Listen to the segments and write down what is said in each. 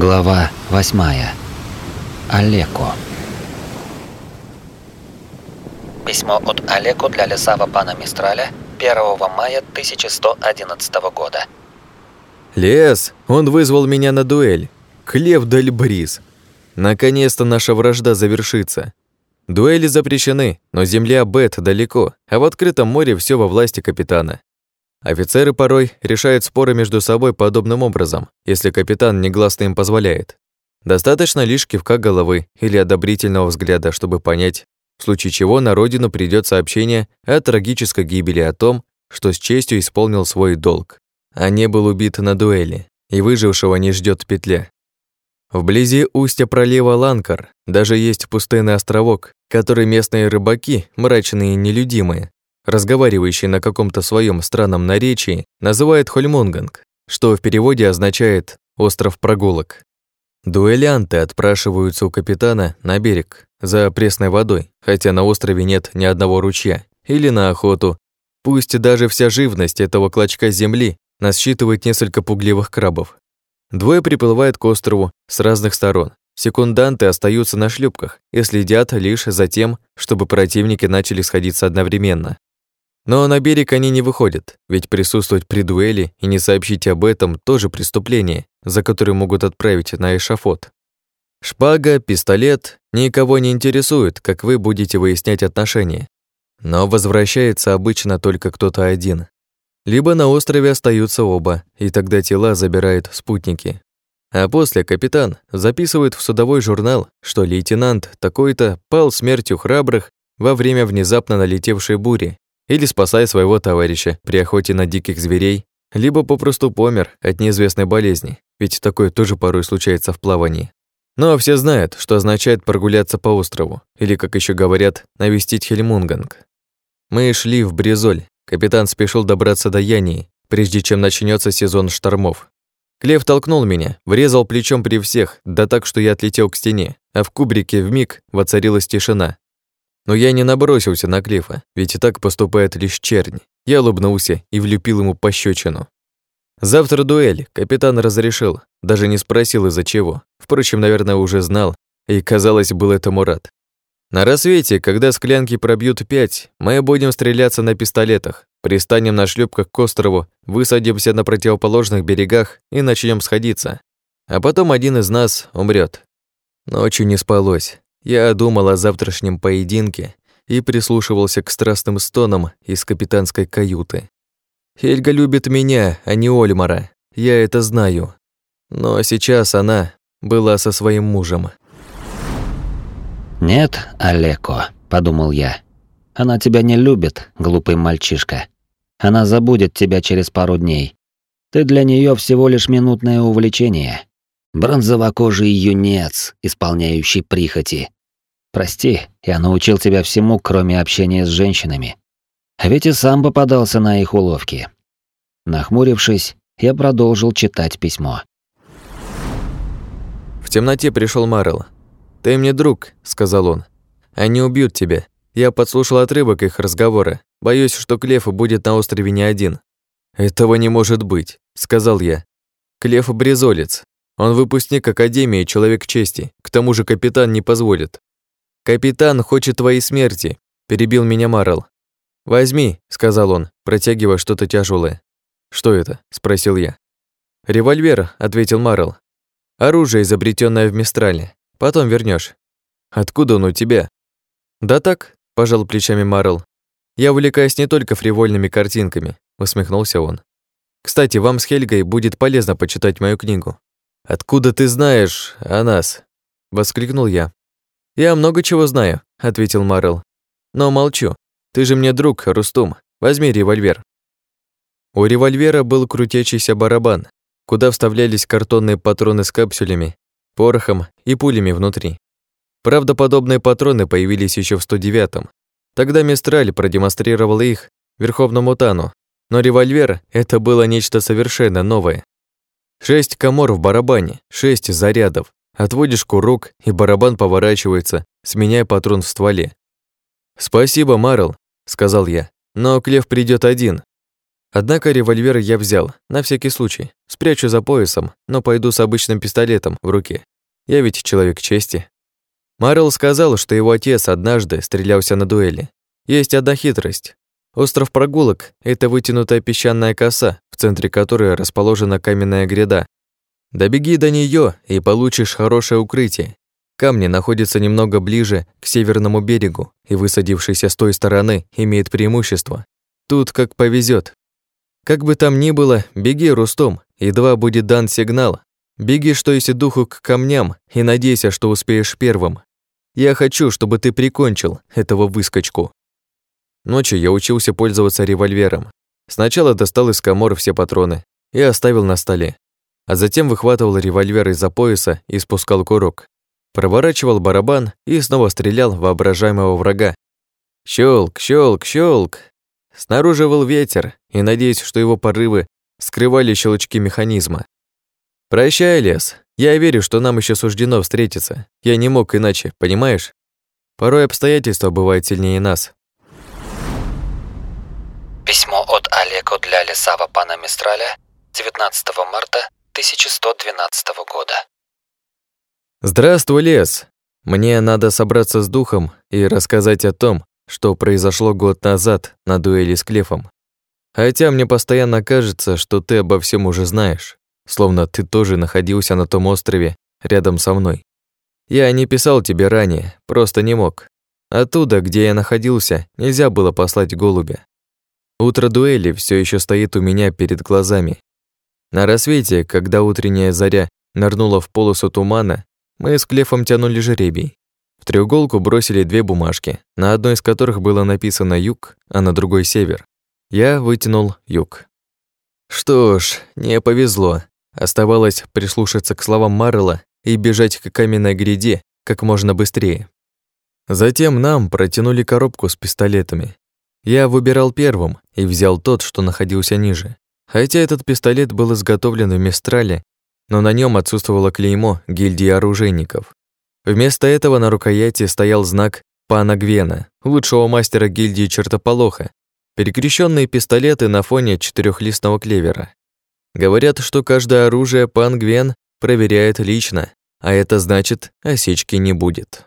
Глава 8. Олеко. Письмо от Олеко для Лесава пана Мистраля 1 мая 1111 года. Лес, он вызвал меня на дуэль. Клев Дель Бриз. Наконец-то наша вражда завершится. Дуэли запрещены, но земля Бет далеко, а в открытом море все во власти капитана. Офицеры порой решают споры между собой подобным образом, если капитан негласно им позволяет. Достаточно лишь кивка головы или одобрительного взгляда, чтобы понять, в случае чего на родину придет сообщение о трагической гибели о том, что с честью исполнил свой долг, а не был убит на дуэли, и выжившего не ждет петля. Вблизи устья пролива Ланкар даже есть пустынный островок, который местные рыбаки, мрачные и нелюдимые, разговаривающий на каком-то своем странном наречии, называет Хольмонганг, что в переводе означает «остров прогулок». Дуэлянты отпрашиваются у капитана на берег за пресной водой, хотя на острове нет ни одного ручья, или на охоту. Пусть даже вся живность этого клочка земли насчитывает несколько пугливых крабов. Двое приплывают к острову с разных сторон. Секунданты остаются на шлюпках и следят лишь за тем, чтобы противники начали сходиться одновременно. Но на берег они не выходят, ведь присутствовать при дуэли и не сообщить об этом тоже преступление, за которое могут отправить на эшафот. Шпага, пистолет никого не интересует, как вы будете выяснять отношения. Но возвращается обычно только кто-то один. Либо на острове остаются оба, и тогда тела забирают спутники. А после капитан записывает в судовой журнал, что лейтенант такой-то пал смертью храбрых во время внезапно налетевшей бури или спасая своего товарища при охоте на диких зверей, либо попросту помер от неизвестной болезни, ведь такое тоже порой случается в плавании. Но все знают, что означает прогуляться по острову, или, как еще говорят, навестить Хельмунганг. Мы шли в Бризоль, капитан спешил добраться до Янии, прежде чем начнется сезон штормов. Клев толкнул меня, врезал плечом при всех, да так, что я отлетел к стене, а в кубрике вмиг воцарилась тишина, но я не набросился на Клифа, ведь и так поступает лишь чернь. Я улыбнулся и влепил ему пощечину. Завтра дуэль, капитан разрешил, даже не спросил из-за чего. Впрочем, наверное, уже знал, и, казалось, был этому рад. На рассвете, когда склянки пробьют пять, мы будем стреляться на пистолетах, пристанем на шлюпках к острову, высадимся на противоположных берегах и начнем сходиться. А потом один из нас умрет. Ночью не спалось. Я думал о завтрашнем поединке и прислушивался к страстным стонам из капитанской каюты. Хельга любит меня, а не Ольмара, я это знаю. Но сейчас она была со своим мужем. «Нет, Олеко», — подумал я. «Она тебя не любит, глупый мальчишка. Она забудет тебя через пару дней. Ты для нее всего лишь минутное увлечение. Бронзовокожий юнец, исполняющий прихоти. Прости, я научил тебя всему, кроме общения с женщинами. А ведь и сам попадался на их уловки. Нахмурившись, я продолжил читать письмо. В темноте пришел Марл. «Ты мне друг», — сказал он. «Они убьют тебя. Я подслушал отрывок их разговора. Боюсь, что Клеф будет на острове не один». «Этого не может быть», — сказал я. «Клеф — брезолец. Он выпускник Академии, человек чести. К тому же капитан не позволит». «Капитан хочет твоей смерти», – перебил меня Марл. «Возьми», – сказал он, протягивая что-то тяжелое. «Что это?» – спросил я. «Револьвер», – ответил Марл. «Оружие, изобретенное в Мистрале. Потом вернешь. «Откуда он у тебя?» «Да так», – пожал плечами Марл. «Я увлекаюсь не только фривольными картинками», – усмехнулся он. «Кстати, вам с Хельгой будет полезно почитать мою книгу». «Откуда ты знаешь о нас?» – воскликнул я. «Я много чего знаю», — ответил Марл. «Но молчу. Ты же мне друг, Рустум. Возьми револьвер». У револьвера был крутящийся барабан, куда вставлялись картонные патроны с капсулями, порохом и пулями внутри. Правда, подобные патроны появились еще в 109-м. Тогда Мистраль продемонстрировал их Верховному Тану, но револьвер — это было нечто совершенно новое. Шесть комор в барабане, шесть зарядов, Отводишь курок, и барабан поворачивается, сменяя патрон в стволе. «Спасибо, Марл», — сказал я, — «но Клев придет один». Однако револьвер я взял, на всякий случай. Спрячу за поясом, но пойду с обычным пистолетом в руке. Я ведь человек чести. Марл сказал, что его отец однажды стрелялся на дуэли. Есть одна хитрость. Остров прогулок — это вытянутая песчаная коса, в центре которой расположена каменная гряда. Добеги до нее и получишь хорошее укрытие. Камни находятся немного ближе к северному берегу, и высадившийся с той стороны имеет преимущество. Тут как повезет. Как бы там ни было, беги, Рустом, едва будет дан сигнал. Беги, что есть духу, к камням и надейся, что успеешь первым. Я хочу, чтобы ты прикончил этого выскочку. Ночью я учился пользоваться револьвером. Сначала достал из комора все патроны и оставил на столе, а затем выхватывал револьвер из-за пояса и спускал курок. Проворачивал барабан и снова стрелял воображаемого врага. Щелк, щелк, щелк. Снаружи был ветер, и надеюсь, что его порывы скрывали щелчки механизма. «Прощай, лес. Я верю, что нам еще суждено встретиться. Я не мог иначе, понимаешь? Порой обстоятельства бывают сильнее нас». Письмо от Олеко для Лесава пана Мистраля 19 марта 1112 года. «Здравствуй, лес. Мне надо собраться с духом и рассказать о том, что произошло год назад на дуэли с Клефом. Хотя мне постоянно кажется, что ты обо всем уже знаешь, словно ты тоже находился на том острове рядом со мной. Я не писал тебе ранее, просто не мог. Оттуда, где я находился, нельзя было послать голубя. Утро дуэли все еще стоит у меня перед глазами. На рассвете, когда утренняя заря нырнула в полосу тумана, мы с Клефом тянули жеребий. В треуголку бросили две бумажки, на одной из которых было написано «Юг», а на другой «Север». Я вытянул «Юг». Что ж, не повезло. Оставалось прислушаться к словам Маррелла и бежать к каменной гряде как можно быстрее. Затем нам протянули коробку с пистолетами. Я выбирал первым и взял тот, что находился ниже. Хотя этот пистолет был изготовлен в Мистрале, но на нем отсутствовало клеймо гильдии оружейников. Вместо этого на рукояти стоял знак пана Гвена, лучшего мастера гильдии чертополоха, перекрещенные пистолеты на фоне четырехлистного клевера. Говорят, что каждое оружие пан Гвен проверяет лично, а это значит, осечки не будет.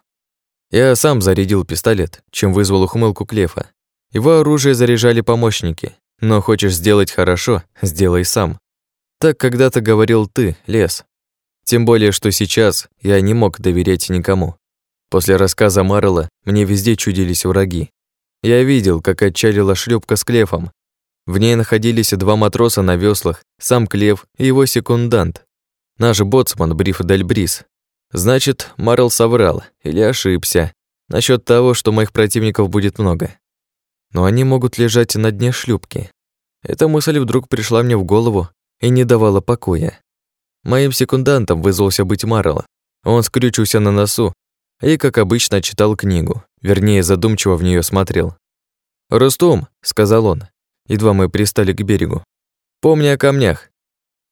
Я сам зарядил пистолет, чем вызвал ухмылку Клефа. Его оружие заряжали помощники, но хочешь сделать хорошо, сделай сам. Так когда-то говорил ты, Лес. Тем более, что сейчас я не мог доверять никому. После рассказа Марла мне везде чудились враги. Я видел, как отчалила шлюпка с Клефом. В ней находились два матроса на веслах, сам Клев и его секундант. Наш боцман Бриф Дальбрис. Значит, Марл соврал или ошибся насчет того, что моих противников будет много. Но они могут лежать на дне шлюпки. Эта мысль вдруг пришла мне в голову и не давала покоя. Моим секундантом вызвался быть Марла. Он скрючился на носу и, как обычно, читал книгу, вернее, задумчиво в нее смотрел. «Рустум», — сказал он, едва мы пристали к берегу, — «помни о камнях».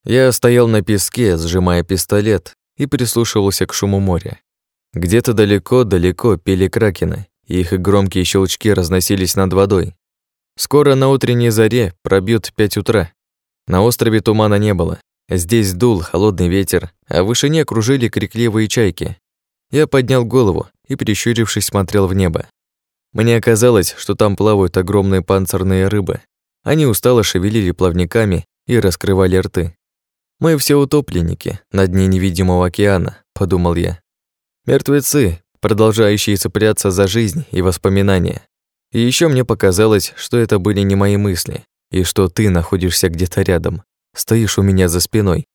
Я стоял на песке, сжимая пистолет, и прислушивался к шуму моря. Где-то далеко-далеко пели кракены, их громкие щелчки разносились над водой. Скоро на утренней заре пробьют пять утра. На острове тумана не было, Здесь дул холодный ветер, а в вышине кружили крикливые чайки. Я поднял голову и, прищурившись, смотрел в небо. Мне казалось, что там плавают огромные панцирные рыбы. Они устало шевелили плавниками и раскрывали рты. «Мы все утопленники на дне невидимого океана», — подумал я. «Мертвецы, продолжающие цепляться за жизнь и воспоминания. И еще мне показалось, что это были не мои мысли, и что ты находишься где-то рядом. Стоишь у меня за спиной.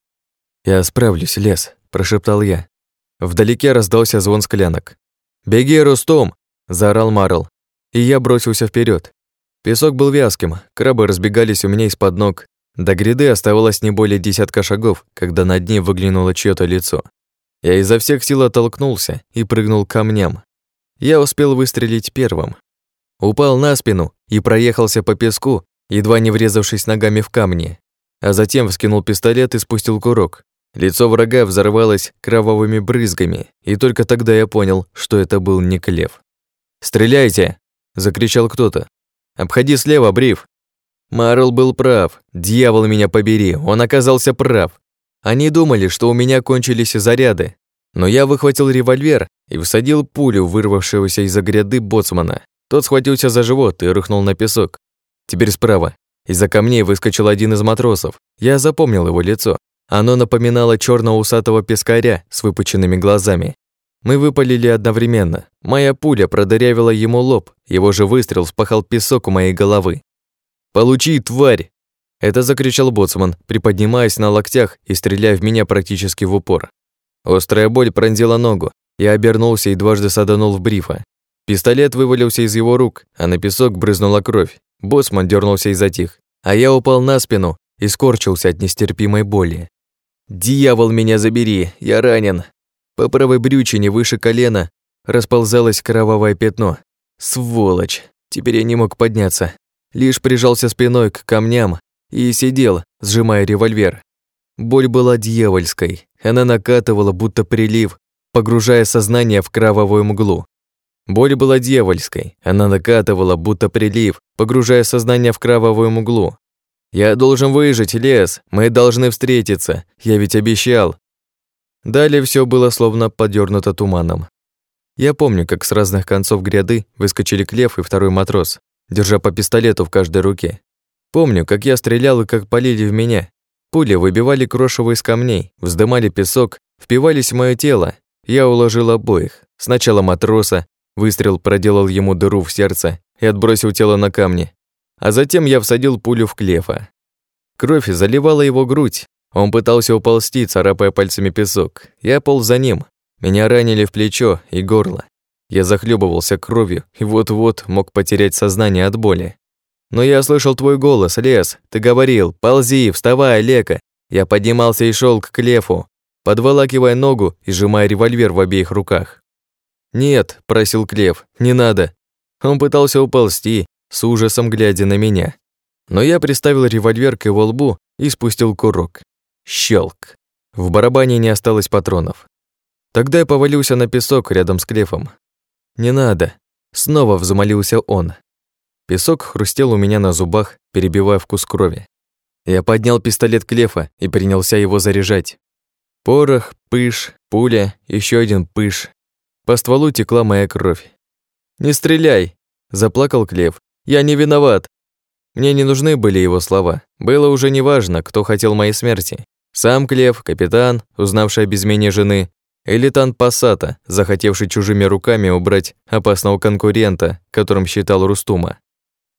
Я справлюсь, лес, прошептал я. Вдалеке раздался звон склянок. «Беги, Рустом!» – заорал Марл. И я бросился вперед. Песок был вязким, крабы разбегались у меня из-под ног. До гряды оставалось не более десятка шагов, когда на дне выглянуло чьё-то лицо. Я изо всех сил оттолкнулся и прыгнул к камням. Я успел выстрелить первым. Упал на спину и проехался по песку, едва не врезавшись ногами в камни а затем вскинул пистолет и спустил курок. Лицо врага взорвалось кровавыми брызгами, и только тогда я понял, что это был не Клев. «Стреляйте!» – закричал кто-то. «Обходи слева, Бриф!» Марл был прав. Дьявол меня побери, он оказался прав. Они думали, что у меня кончились заряды. Но я выхватил револьвер и всадил пулю вырвавшегося из-за гряды боцмана. Тот схватился за живот и рухнул на песок. Теперь справа. Из-за камней выскочил один из матросов. Я запомнил его лицо. Оно напоминало черного усатого пескаря с выпученными глазами. Мы выпалили одновременно. Моя пуля продырявила ему лоб, его же выстрел впахал песок у моей головы. «Получи, тварь!» Это закричал боцман, приподнимаясь на локтях и стреляя в меня практически в упор. Острая боль пронзила ногу. Я обернулся и дважды саданул в брифа. Пистолет вывалился из его рук, а на песок брызнула кровь. Боцман дернулся и затих, а я упал на спину и скорчился от нестерпимой боли. «Дьявол, меня забери, я ранен!» По правой брючине выше колена расползалось кровавое пятно. Сволочь! Теперь я не мог подняться. Лишь прижался спиной к камням и сидел, сжимая револьвер. Боль была дьявольской. Она накатывала, будто прилив, погружая сознание в кровавую мглу. Боль была дьявольской. Она накатывала, будто прилив, погружая сознание в кровавую мглу. «Я должен выжить, Лес. Мы должны встретиться. Я ведь обещал». Далее все было словно подернуто туманом. Я помню, как с разных концов гряды выскочили Клев и второй матрос, держа по пистолету в каждой руке. Помню, как я стрелял и как полили в меня. Пули выбивали крошево из камней, вздымали песок, впивались в моё тело. Я уложил обоих. Сначала матроса, выстрел проделал ему дыру в сердце и отбросил тело на камни, а затем я всадил пулю в Клефа. Кровь заливала его грудь. Он пытался уползти, царапая пальцами песок. Я полз за ним. Меня ранили в плечо и горло. Я захлебывался кровью и вот-вот мог потерять сознание от боли. Но я слышал твой голос, Лес. Ты говорил, ползи, вставай, Лека. Я поднимался и шел к Клефу, подволакивая ногу и сжимая револьвер в обеих руках. «Нет», – просил Клев, – «не надо». Он пытался уползти, с ужасом глядя на меня. Но я приставил револьвер к его лбу и спустил курок. Щелк. В барабане не осталось патронов. Тогда я повалился на песок рядом с Клефом. «Не надо», — снова взмолился он. Песок хрустел у меня на зубах, перебивая вкус крови. Я поднял пистолет Клефа и принялся его заряжать. Порох, пыш, пуля, еще один пыш. По стволу текла моя кровь. «Не стреляй!» – заплакал Клев. Я не виноват. Мне не нужны были его слова. Было уже неважно, кто хотел моей смерти. Сам Клев, капитан, узнавший о безмене жены, или Тан Пассата, захотевший чужими руками убрать опасного конкурента, которым считал Рустума.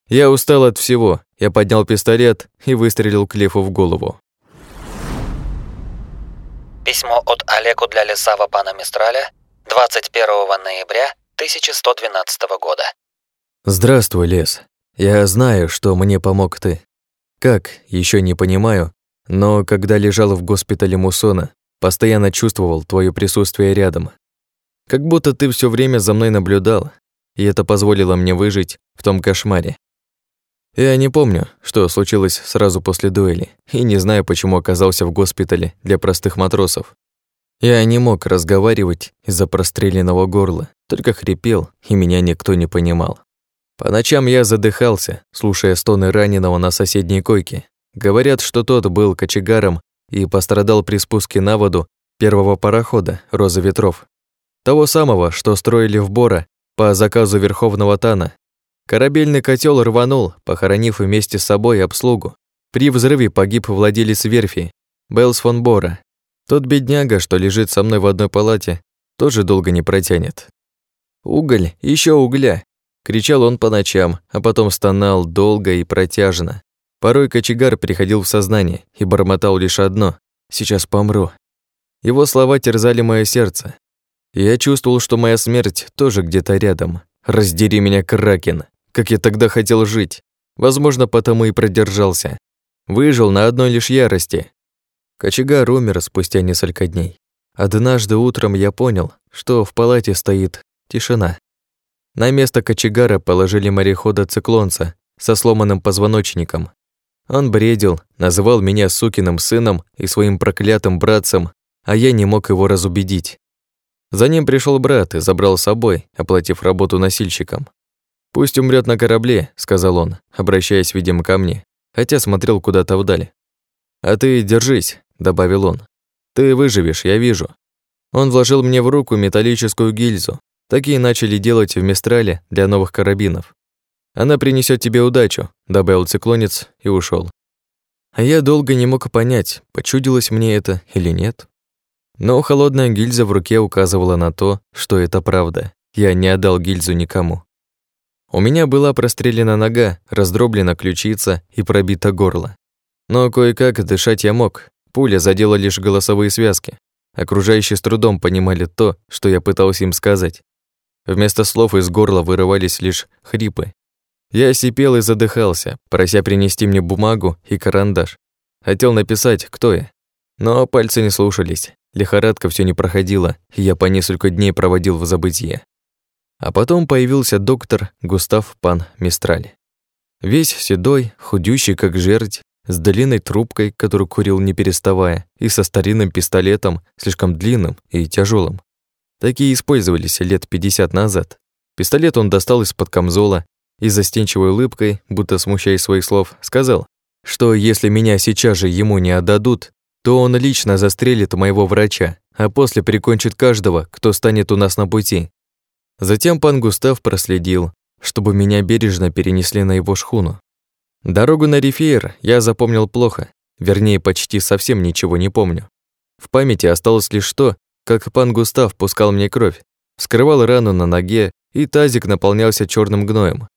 Я устал от всего. Я поднял пистолет и выстрелил Клефу в голову. Письмо от Олеку для Лесава пана Мистраля 21 ноября 1112 года. Здравствуй, лес. Я знаю, что мне помог ты. Как, еще не понимаю, но когда лежал в госпитале Мусона, постоянно чувствовал твое присутствие рядом. Как будто ты все время за мной наблюдал, и это позволило мне выжить в том кошмаре. Я не помню, что случилось сразу после дуэли, и не знаю, почему оказался в госпитале для простых матросов. Я не мог разговаривать из-за простреленного горла, только хрипел, и меня никто не понимал. По ночам я задыхался, слушая стоны раненого на соседней койке. Говорят, что тот был кочегаром и пострадал при спуске на воду первого парохода «Роза ветров». Того самого, что строили в Бора по заказу Верховного Тана. Корабельный котел рванул, похоронив вместе с собой обслугу. При взрыве погиб владелец верфи, Белс фон Бора. Тот бедняга, что лежит со мной в одной палате, тоже долго не протянет. Уголь, еще угля, Кричал он по ночам, а потом стонал долго и протяжно. Порой кочегар приходил в сознание и бормотал лишь одно «Сейчас помру». Его слова терзали мое сердце. Я чувствовал, что моя смерть тоже где-то рядом. «Раздери меня, Кракен!» Как я тогда хотел жить. Возможно, потому и продержался. Выжил на одной лишь ярости. Кочегар умер спустя несколько дней. Однажды утром я понял, что в палате стоит тишина. На место кочегара положили морехода-циклонца со сломанным позвоночником. Он бредил, называл меня сукиным сыном и своим проклятым братцем, а я не мог его разубедить. За ним пришел брат и забрал с собой, оплатив работу носильщиком. «Пусть умрет на корабле», — сказал он, обращаясь, видимо, ко мне. хотя смотрел куда-то вдали. «А ты держись», — добавил он. «Ты выживешь, я вижу». Он вложил мне в руку металлическую гильзу. Такие начали делать в Мистрале для новых карабинов. «Она принесет тебе удачу», — добавил циклонец и ушел. А я долго не мог понять, почудилось мне это или нет. Но холодная гильза в руке указывала на то, что это правда. Я не отдал гильзу никому. У меня была прострелена нога, раздроблена ключица и пробито горло. Но кое-как дышать я мог. Пуля задела лишь голосовые связки. Окружающие с трудом понимали то, что я пытался им сказать. Вместо слов из горла вырывались лишь хрипы. Я сипел и задыхался, прося принести мне бумагу и карандаш. Хотел написать, кто я. Но пальцы не слушались. Лихорадка все не проходила, и я по несколько дней проводил в забытье. А потом появился доктор Густав Пан Мистраль. Весь седой, худющий как жердь, с длинной трубкой, которую курил не переставая, и со старинным пистолетом, слишком длинным и тяжелым. Такие использовались лет 50 назад. Пистолет он достал из-под камзола и застенчивой улыбкой, будто смущаясь своих слов, сказал, что если меня сейчас же ему не отдадут, то он лично застрелит моего врача, а после прикончит каждого, кто станет у нас на пути. Затем пан Густав проследил, чтобы меня бережно перенесли на его шхуну. Дорогу на Рифейр я запомнил плохо, вернее, почти совсем ничего не помню. В памяти осталось лишь то, как пан Густав пускал мне кровь, вскрывал рану на ноге, и тазик наполнялся черным гноем.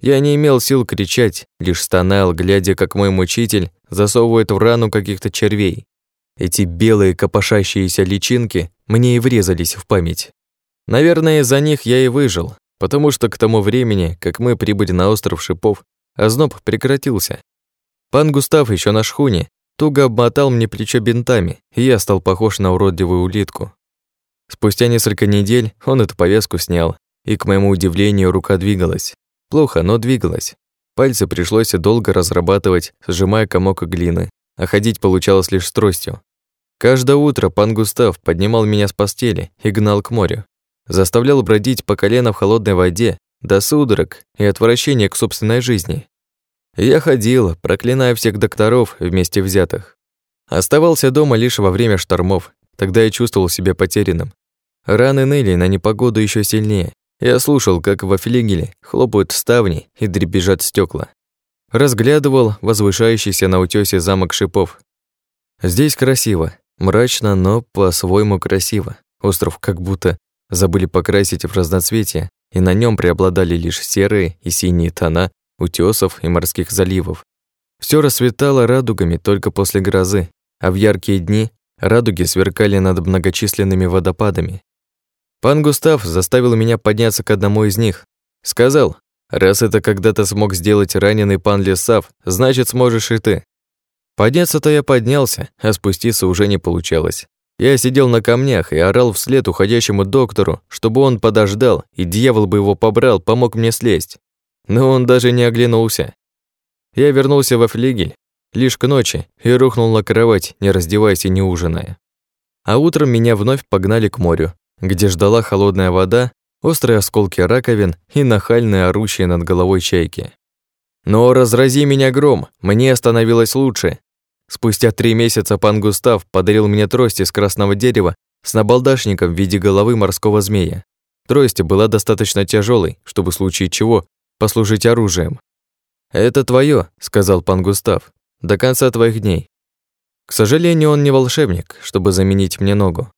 Я не имел сил кричать, лишь стонал, глядя, как мой мучитель засовывает в рану каких-то червей. Эти белые копошащиеся личинки мне и врезались в память. Наверное, из-за них я и выжил, потому что к тому времени, как мы прибыли на остров Шипов, озноб прекратился. Пан Густав еще на шхуне туго обмотал мне плечо бинтами, и я стал похож на уродливую улитку. Спустя несколько недель он эту повязку снял, и, к моему удивлению, рука двигалась. Плохо, но двигалась. Пальцы пришлось долго разрабатывать, сжимая комок глины, а ходить получалось лишь с тростью. Каждое утро пан Густав поднимал меня с постели и гнал к морю. Заставлял бродить по колено в холодной воде, до судорог и отвращения к собственной жизни. Я ходил, проклиная всех докторов вместе взятых. Оставался дома лишь во время штормов, тогда я чувствовал себя потерянным. Раны ныли на непогоду еще сильнее. Я слушал, как во флигеле хлопают ставни и дребезжат стекла. Разглядывал возвышающийся на утёсе замок шипов. Здесь красиво, Мрачно, но по-своему красиво. Остров как будто забыли покрасить в разноцветие, и на нем преобладали лишь серые и синие тона утесов и морских заливов. Все расцветало радугами только после грозы, а в яркие дни радуги сверкали над многочисленными водопадами. Пан Густав заставил меня подняться к одному из них. Сказал, раз это когда-то смог сделать раненый пан Лесав, значит, сможешь и ты. Подняться-то я поднялся, а спуститься уже не получалось. Я сидел на камнях и орал вслед уходящему доктору, чтобы он подождал, и дьявол бы его побрал, помог мне слезть. Но он даже не оглянулся. Я вернулся во флигель лишь к ночи и рухнул на кровать, не раздеваясь и не ужиная. А утром меня вновь погнали к морю, где ждала холодная вода, острые осколки раковин и нахальные орущие над головой чайки. Но разрази меня гром, мне становилось лучше, Спустя три месяца пан Густав подарил мне трость из красного дерева с набалдашником в виде головы морского змея. Трость была достаточно тяжелой, чтобы в случае чего послужить оружием. «Это твое, сказал пан Густав, — «до конца твоих дней». К сожалению, он не волшебник, чтобы заменить мне ногу.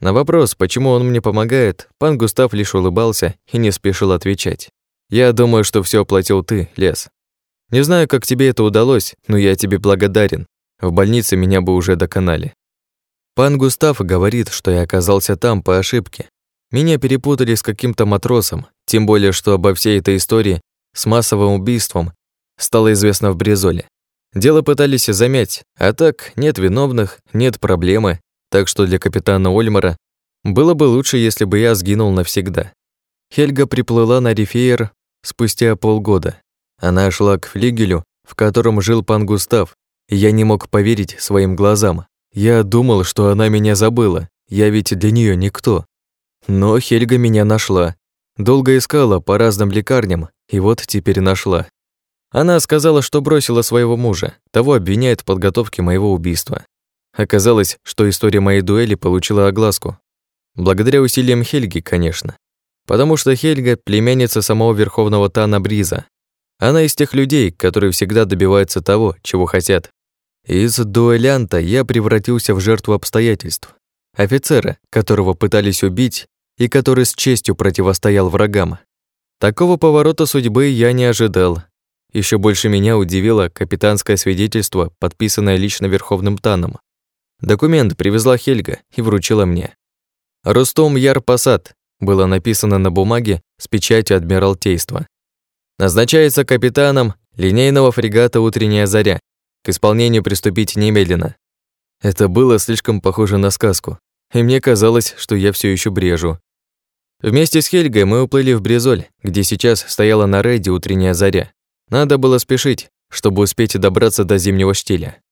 На вопрос, почему он мне помогает, пан Густав лишь улыбался и не спешил отвечать. «Я думаю, что все оплатил ты, Лес. Не знаю, как тебе это удалось, но я тебе благодарен. В больнице меня бы уже доконали. Пан Густав говорит, что я оказался там по ошибке. Меня перепутали с каким-то матросом, тем более, что обо всей этой истории с массовым убийством стало известно в Бризоле. Дело пытались замять, а так нет виновных, нет проблемы, так что для капитана Ольмара было бы лучше, если бы я сгинул навсегда. Хельга приплыла на Рифеер спустя полгода. Она шла к флигелю, в котором жил пан Густав, я не мог поверить своим глазам. Я думал, что она меня забыла. Я ведь для нее никто. Но Хельга меня нашла. Долго искала по разным лекарням, и вот теперь нашла. Она сказала, что бросила своего мужа, того обвиняет в подготовке моего убийства. Оказалось, что история моей дуэли получила огласку. Благодаря усилиям Хельги, конечно. Потому что Хельга – племянница самого Верховного Тана Бриза. Она из тех людей, которые всегда добиваются того, чего хотят. Из дуэлянта я превратился в жертву обстоятельств. Офицера, которого пытались убить и который с честью противостоял врагам. Такого поворота судьбы я не ожидал. Еще больше меня удивило капитанское свидетельство, подписанное лично Верховным Таном. Документ привезла Хельга и вручила мне. «Рустом Яр Пасад» было написано на бумаге с печатью Адмиралтейства. Назначается капитаном линейного фрегата «Утренняя заря». К исполнению приступить немедленно. Это было слишком похоже на сказку, и мне казалось, что я все еще брежу. Вместе с Хельгой мы уплыли в Бризоль, где сейчас стояла на рейде «Утренняя заря». Надо было спешить, чтобы успеть добраться до зимнего штиля.